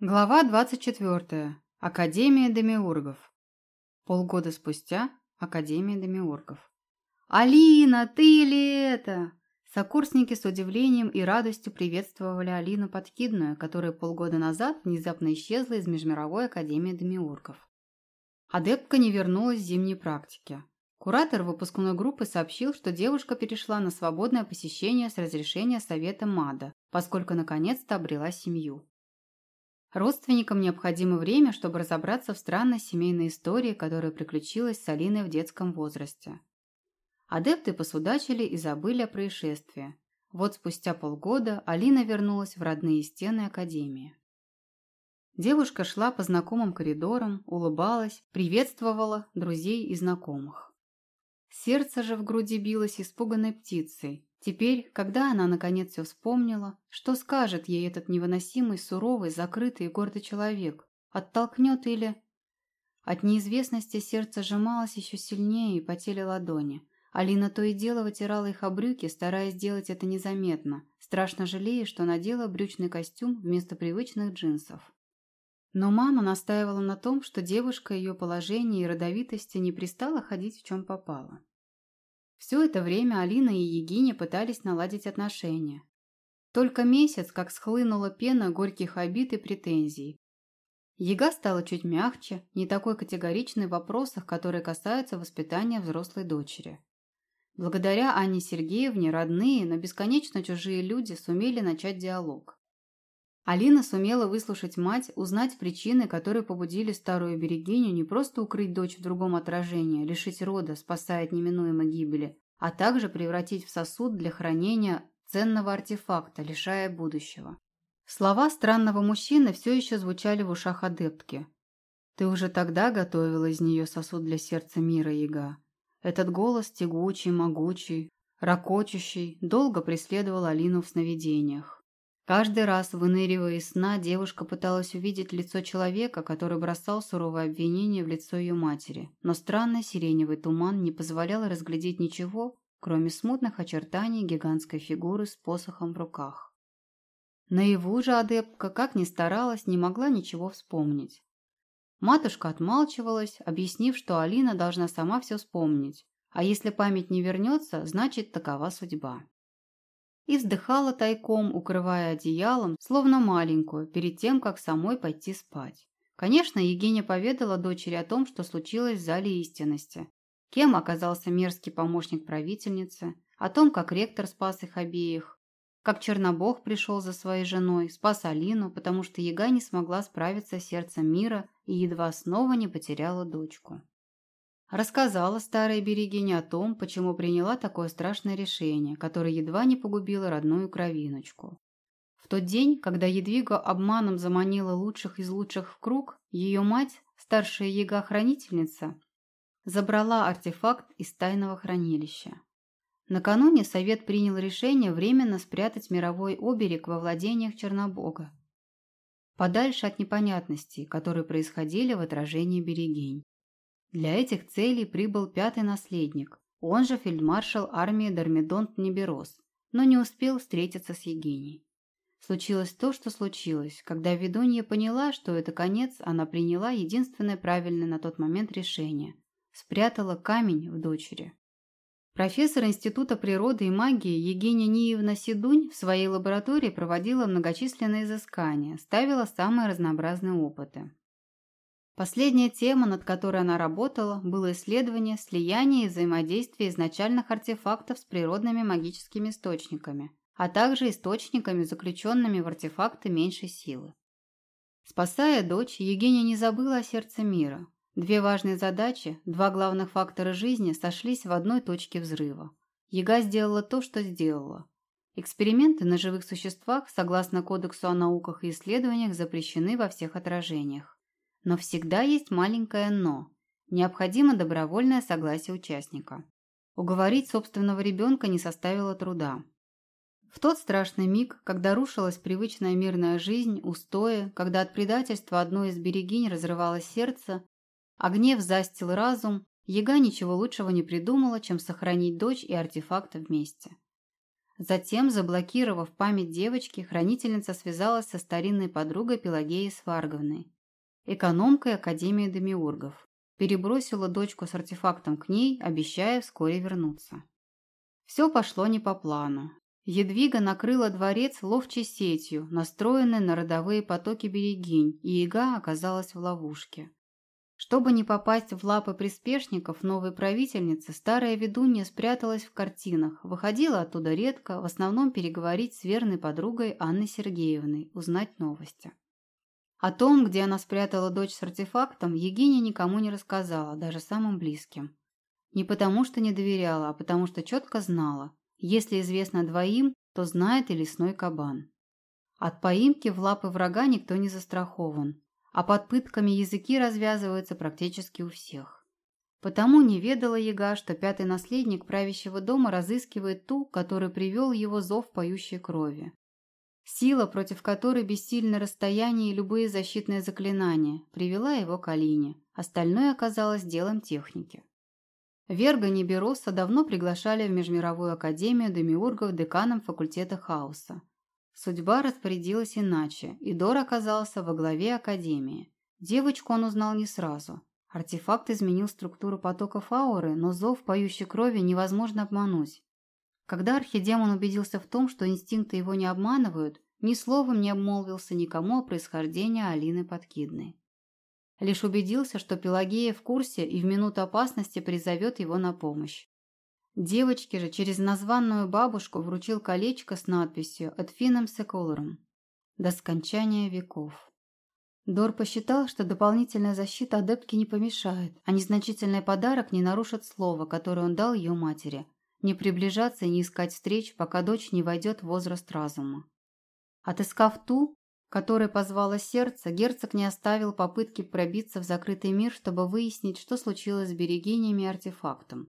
Глава 24. Академия демиургов. Полгода спустя. Академия демиургов. «Алина, ты ли это?» Сокурсники с удивлением и радостью приветствовали Алину Подкидную, которая полгода назад внезапно исчезла из Межмировой Академии демиургов. Адептка не вернулась с зимней практики. Куратор выпускной группы сообщил, что девушка перешла на свободное посещение с разрешения Совета МАДа, поскольку наконец-то обрела семью. Родственникам необходимо время, чтобы разобраться в странной семейной истории, которая приключилась с Алиной в детском возрасте. Адепты посудачили и забыли о происшествии. Вот спустя полгода Алина вернулась в родные стены Академии. Девушка шла по знакомым коридорам, улыбалась, приветствовала друзей и знакомых. Сердце же в груди билось испуганной птицей, Теперь, когда она наконец все вспомнила, что скажет ей этот невыносимый, суровый, закрытый и гордый человек? Оттолкнет или... От неизвестности сердце сжималось еще сильнее и потели ладони. Алина то и дело вытирала их об брюки, стараясь сделать это незаметно, страшно жалея, что надела брючный костюм вместо привычных джинсов. Но мама настаивала на том, что девушка ее положения и родовитости не пристала ходить в чем попало. Все это время Алина и Егиня пытались наладить отношения. Только месяц, как схлынула пена горьких обид и претензий. Ега стала чуть мягче, не такой категоричной в вопросах, которые касаются воспитания взрослой дочери. Благодаря Анне Сергеевне родные, но бесконечно чужие люди сумели начать диалог. Алина сумела выслушать мать, узнать причины, которые побудили старую берегиню не просто укрыть дочь в другом отражении, лишить рода, спасая от неминуемой гибели, а также превратить в сосуд для хранения ценного артефакта, лишая будущего. Слова странного мужчины все еще звучали в ушах адептки. «Ты уже тогда готовила из нее сосуд для сердца мира, Яга». Этот голос тягучий, могучий, ракочущий, долго преследовал Алину в сновидениях. Каждый раз, выныривая из сна, девушка пыталась увидеть лицо человека, который бросал суровое обвинение в лицо ее матери, но странный сиреневый туман не позволял разглядеть ничего, кроме смутных очертаний гигантской фигуры с посохом в руках. Наяву же адепка, как ни старалась, не могла ничего вспомнить. Матушка отмалчивалась, объяснив, что Алина должна сама все вспомнить, а если память не вернется, значит такова судьба и вздыхала тайком, укрывая одеялом, словно маленькую, перед тем, как самой пойти спать. Конечно, Евгения поведала дочери о том, что случилось в зале истинности. Кем оказался мерзкий помощник правительницы, о том, как ректор спас их обеих, как Чернобог пришел за своей женой, спас Алину, потому что Яга не смогла справиться с сердцем мира и едва снова не потеряла дочку. Рассказала старая берегиня о том, почему приняла такое страшное решение, которое едва не погубило родную кровиночку. В тот день, когда Едвига обманом заманила лучших из лучших в круг, ее мать, старшая яга-хранительница, забрала артефакт из тайного хранилища. Накануне совет принял решение временно спрятать мировой оберег во владениях Чернобога, подальше от непонятностей, которые происходили в отражении берегинь. Для этих целей прибыл пятый наследник, он же фельдмаршал армии Дормидонт Неберос, но не успел встретиться с Евгенией. Случилось то, что случилось. Когда ведунья поняла, что это конец, она приняла единственное правильное на тот момент решение – спрятала камень в дочери. Профессор Института природы и магии Евгения Ниевна Сидунь в своей лаборатории проводила многочисленные изыскания, ставила самые разнообразные опыты. Последняя тема, над которой она работала, было исследование слияния и взаимодействия изначальных артефактов с природными магическими источниками, а также источниками, заключенными в артефакты меньшей силы. Спасая дочь, Евгения не забыла о сердце мира. Две важные задачи, два главных фактора жизни сошлись в одной точке взрыва. Яга сделала то, что сделала. Эксперименты на живых существах, согласно Кодексу о науках и исследованиях, запрещены во всех отражениях. Но всегда есть маленькое «но». Необходимо добровольное согласие участника. Уговорить собственного ребенка не составило труда. В тот страшный миг, когда рушилась привычная мирная жизнь, устои, когда от предательства одной из берегинь разрывалось сердце, а гнев застил разум, Яга ничего лучшего не придумала, чем сохранить дочь и артефакты вместе. Затем, заблокировав память девочки, хранительница связалась со старинной подругой Пелагеей Сварговной, экономкой Академии Демиургов. Перебросила дочку с артефактом к ней, обещая вскоре вернуться. Все пошло не по плану. Едвига накрыла дворец ловчей сетью, настроенной на родовые потоки берегинь, и яга оказалась в ловушке. Чтобы не попасть в лапы приспешников новой правительницы, старая ведунья спряталась в картинах, выходила оттуда редко, в основном переговорить с верной подругой Анной Сергеевной, узнать новости. О том, где она спрятала дочь с артефактом, Егиня никому не рассказала, даже самым близким. Не потому, что не доверяла, а потому, что четко знала. Если известно двоим, то знает и лесной кабан. От поимки в лапы врага никто не застрахован, а под пытками языки развязываются практически у всех. Потому не ведала Яга, что пятый наследник правящего дома разыскивает ту, который привел его зов поющей крови. Сила, против которой бессильно расстояние и любые защитные заклинания, привела его к Алине. Остальное оказалось делом техники. Верга Нибероса давно приглашали в Межмировую академию демиургов деканом факультета хаоса. Судьба распорядилась иначе, и Дор оказался во главе академии. Девочку он узнал не сразу. Артефакт изменил структуру потоков ауры, но зов поющей крови невозможно обмануть. Когда архидемон убедился в том, что инстинкты его не обманывают, ни словом не обмолвился никому о происхождении Алины Подкидной. Лишь убедился, что Пелагея в курсе и в минуту опасности призовет его на помощь. Девочке же через названную бабушку вручил колечко с надписью «От Финем Секолором» до скончания веков. Дор посчитал, что дополнительная защита адептке не помешает, а незначительный подарок не нарушит слово, которое он дал ее матери – не приближаться и не искать встреч, пока дочь не войдет в возраст разума. Отыскав ту, которой позвало сердце, герцог не оставил попытки пробиться в закрытый мир, чтобы выяснить, что случилось с берегинями и артефактом.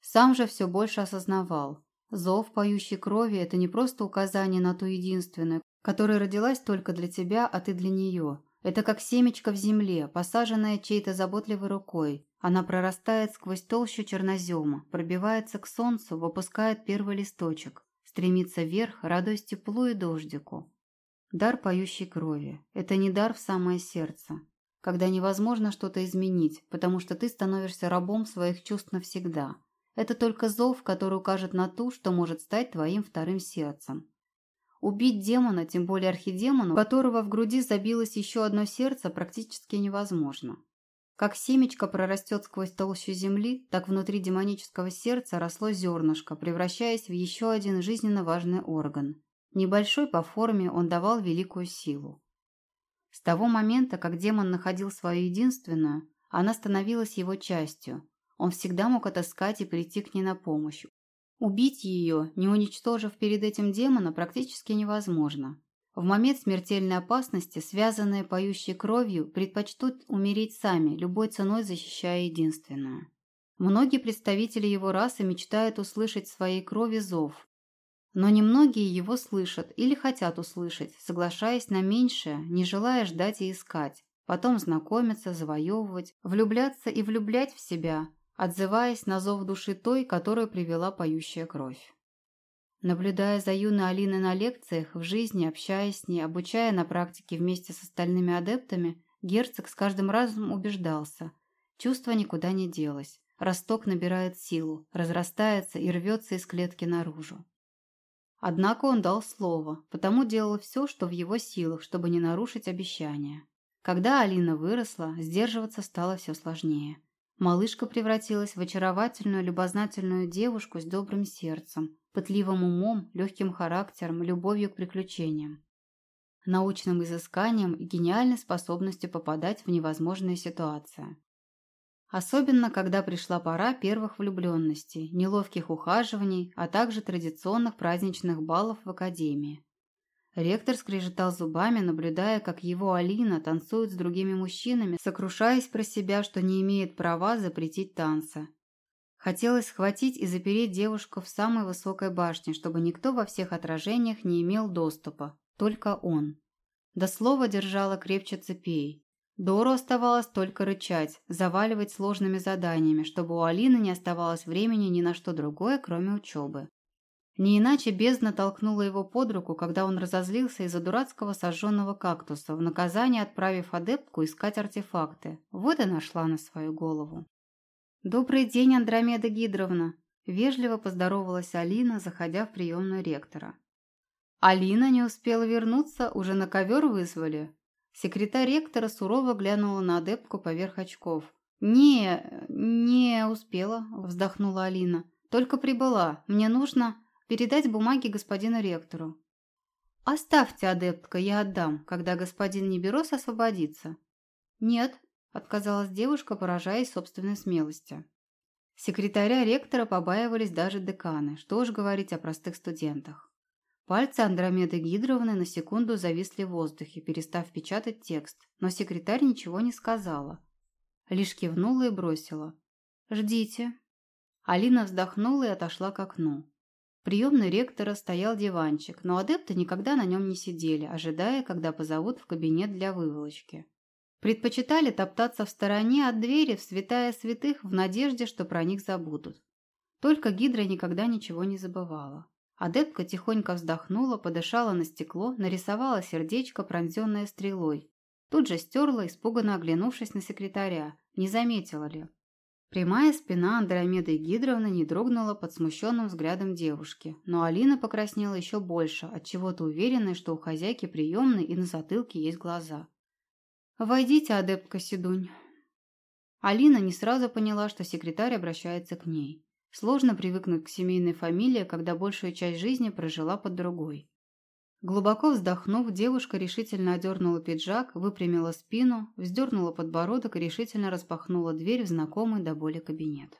Сам же все больше осознавал. Зов поющей крови – это не просто указание на ту единственную, которая родилась только для тебя, а ты для нее. Это как семечко в земле, посаженное чьей-то заботливой рукой. Она прорастает сквозь толщу чернозема, пробивается к солнцу, выпускает первый листочек, стремится вверх, радуясь теплу и дождику. Дар поющей крови – это не дар в самое сердце, когда невозможно что-то изменить, потому что ты становишься рабом своих чувств навсегда. Это только зов, который укажет на ту, что может стать твоим вторым сердцем. Убить демона, тем более архидемона, у которого в груди забилось еще одно сердце, практически невозможно. Как семечко прорастет сквозь толщу земли, так внутри демонического сердца росло зернышко, превращаясь в еще один жизненно важный орган – Небольшой по форме он давал великую силу. С того момента, как демон находил свою единственную, она становилась его частью. Он всегда мог отыскать и прийти к ней на помощь. Убить ее, не уничтожив перед этим демона, практически невозможно. В момент смертельной опасности, связанные поющей кровью, предпочтут умереть сами, любой ценой защищая единственную. Многие представители его расы мечтают услышать в своей крови зов, но немногие его слышат или хотят услышать, соглашаясь на меньшее, не желая ждать и искать, потом знакомиться, завоевывать, влюбляться и влюблять в себя, отзываясь на зов души той, которую привела поющая кровь. Наблюдая за юной Алиной на лекциях, в жизни, общаясь с ней, обучая на практике вместе с остальными адептами, герцог с каждым разом убеждался. Чувство никуда не делось. Росток набирает силу, разрастается и рвется из клетки наружу. Однако он дал слово, потому делал все, что в его силах, чтобы не нарушить обещание. Когда Алина выросла, сдерживаться стало все сложнее. Малышка превратилась в очаровательную, любознательную девушку с добрым сердцем, пытливым умом, легким характером, любовью к приключениям, научным изысканием и гениальной способностью попадать в невозможные ситуации. Особенно, когда пришла пора первых влюбленностей, неловких ухаживаний, а также традиционных праздничных баллов в академии. Ректор скрежетал зубами, наблюдая, как его Алина танцует с другими мужчинами, сокрушаясь про себя, что не имеет права запретить танцы. Хотелось схватить и запереть девушку в самой высокой башне, чтобы никто во всех отражениях не имел доступа, только он. До слова держала крепче цепей. Дору оставалось только рычать, заваливать сложными заданиями, чтобы у Алины не оставалось времени ни на что другое, кроме учебы. Не иначе бездна толкнула его под руку, когда он разозлился из-за дурацкого сожженного кактуса, в наказание отправив адептку искать артефакты. Вот и нашла на свою голову. «Добрый день, Андромеда Гидровна!» – вежливо поздоровалась Алина, заходя в приемную ректора. Алина не успела вернуться, уже на ковер вызвали. Секретарь ректора сурово глянула на адептку поверх очков. «Не, не успела», – вздохнула Алина. «Только прибыла. Мне нужно...» передать бумаги господину ректору. «Оставьте, адептка, я отдам, когда господин Неберос освободится». «Нет», – отказалась девушка, поражаясь собственной смелости. Секретаря ректора побаивались даже деканы, что уж говорить о простых студентах. Пальцы Андромеды Гидровны на секунду зависли в воздухе, перестав печатать текст, но секретарь ничего не сказала. Лишь кивнула и бросила. «Ждите». Алина вздохнула и отошла к окну приемной ректора стоял диванчик, но адепты никогда на нем не сидели, ожидая, когда позовут в кабинет для выволочки. Предпочитали топтаться в стороне от двери в святая святых в надежде, что про них забудут. Только Гидра никогда ничего не забывала. Адептка тихонько вздохнула, подышала на стекло, нарисовала сердечко, пронзенное стрелой. Тут же стерла, испуганно оглянувшись на секретаря. Не заметила ли? Прямая спина Андромеды Гидровны не дрогнула под смущенным взглядом девушки, но Алина покраснела еще больше, отчего-то уверенная, что у хозяйки приемной и на затылке есть глаза. «Войдите, адептка Седунь». Алина не сразу поняла, что секретарь обращается к ней. Сложно привыкнуть к семейной фамилии, когда большую часть жизни прожила под другой. Глубоко вздохнув, девушка решительно одернула пиджак, выпрямила спину, вздернула подбородок и решительно распахнула дверь в знакомый до боли кабинет.